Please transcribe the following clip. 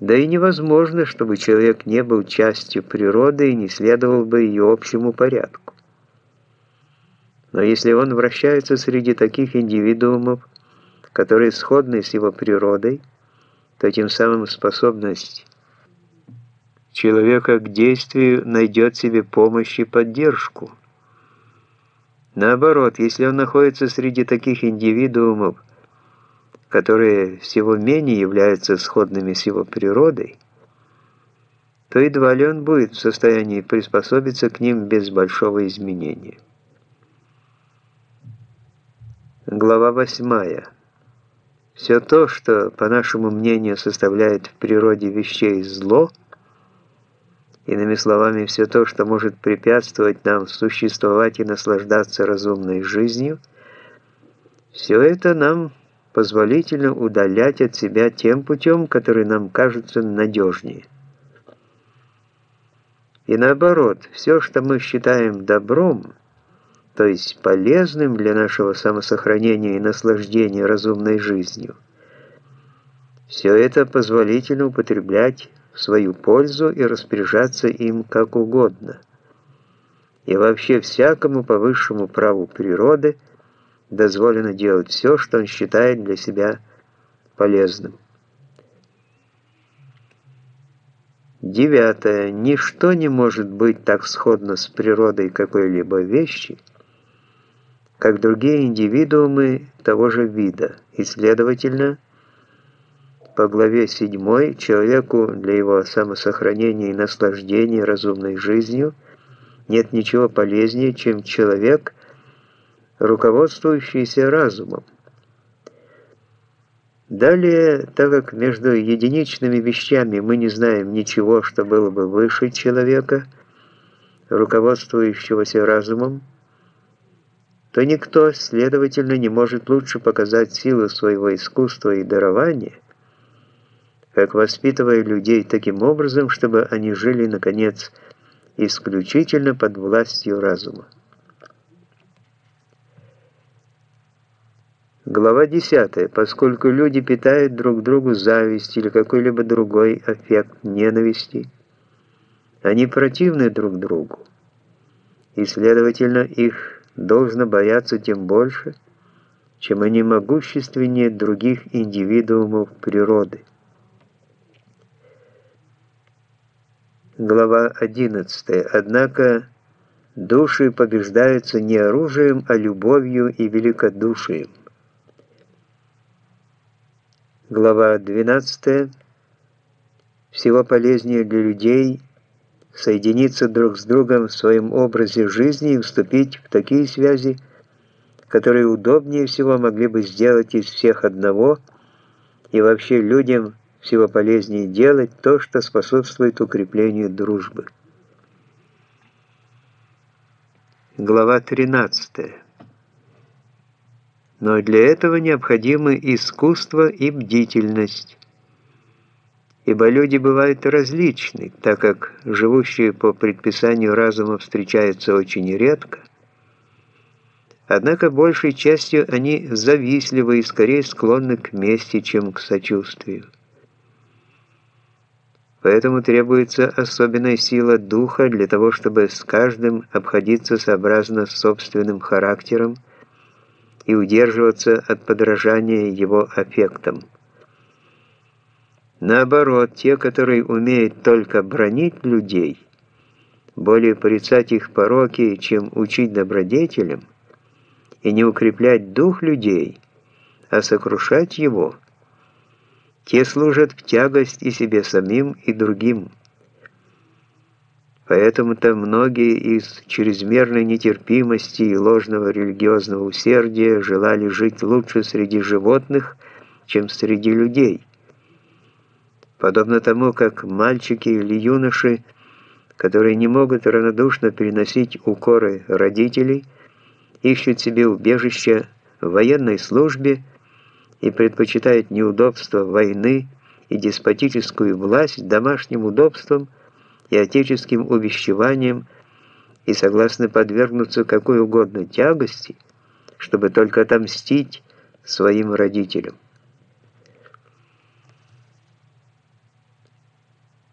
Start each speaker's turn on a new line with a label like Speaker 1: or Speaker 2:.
Speaker 1: Да и невозможно, чтобы человек не был частью природы и не следовал бы ее общему порядку. Но если он вращается среди таких индивидуумов, которые сходны с его природой, то тем самым способность человека к действию найдет себе помощь и поддержку. Наоборот, если он находится среди таких индивидуумов, которые всего менее являются сходными с его природой, то едва ли он будет в состоянии приспособиться к ним без большого изменения. Глава 8. Все то, что, по нашему мнению, составляет в природе вещей зло, иными словами, все то, что может препятствовать нам существовать и наслаждаться разумной жизнью, все это нам позволительно удалять от себя тем путем, который нам кажется надежнее. И наоборот, все, что мы считаем добром, то есть полезным для нашего самосохранения и наслаждения разумной жизнью, все это позволительно употреблять в свою пользу и распоряжаться им как угодно. И вообще всякому по высшему праву природы – дозволено делать все, что он считает для себя полезным. Девятое. Ничто не может быть так сходно с природой какой-либо вещи, как другие индивидуумы того же вида, и, следовательно, по главе 7 человеку для его самосохранения и наслаждения разумной жизнью нет ничего полезнее, чем человек, руководствующийся разумом. Далее, так как между единичными вещами мы не знаем ничего, что было бы выше человека, руководствующегося разумом, то никто, следовательно, не может лучше показать силу своего искусства и дарования, как воспитывая людей таким образом, чтобы они жили, наконец, исключительно под властью разума. Глава 10. Поскольку люди питают друг другу зависть или какой-либо другой аффект ненависти, они противны друг другу, и, следовательно, их должно бояться тем больше, чем они могущественнее других индивидуумов природы. Глава 11. Однако души побеждаются не оружием, а любовью и великодушием. Глава 12. Всего полезнее для людей соединиться друг с другом в своем образе жизни и вступить в такие связи, которые удобнее всего могли бы сделать из всех одного, и вообще людям всего полезнее делать то, что способствует укреплению дружбы. Глава 13. Но для этого необходимы искусство и бдительность. Ибо люди бывают различны, так как живущие по предписанию разума встречаются очень редко, Однако большей частью они завистливы и скорее склонны к мести, чем к сочувствию. Поэтому требуется особенная сила духа для того, чтобы с каждым обходиться сообразно с собственным характером, и удерживаться от подражания его аффектам. Наоборот, те, которые умеют только бронить людей, более порицать их пороки, чем учить добродетелям, и не укреплять дух людей, а сокрушать его, те служат в тягость и себе самим, и другим. Поэтому-то многие из чрезмерной нетерпимости и ложного религиозного усердия желали жить лучше среди животных, чем среди людей. Подобно тому, как мальчики или юноши, которые не могут равнодушно переносить укоры родителей, ищут себе убежище в военной службе и предпочитают неудобства войны и деспотическую власть домашним удобствам, и отеческим увещеванием и согласны подвергнуться какой угодно тягости, чтобы только отомстить своим родителям.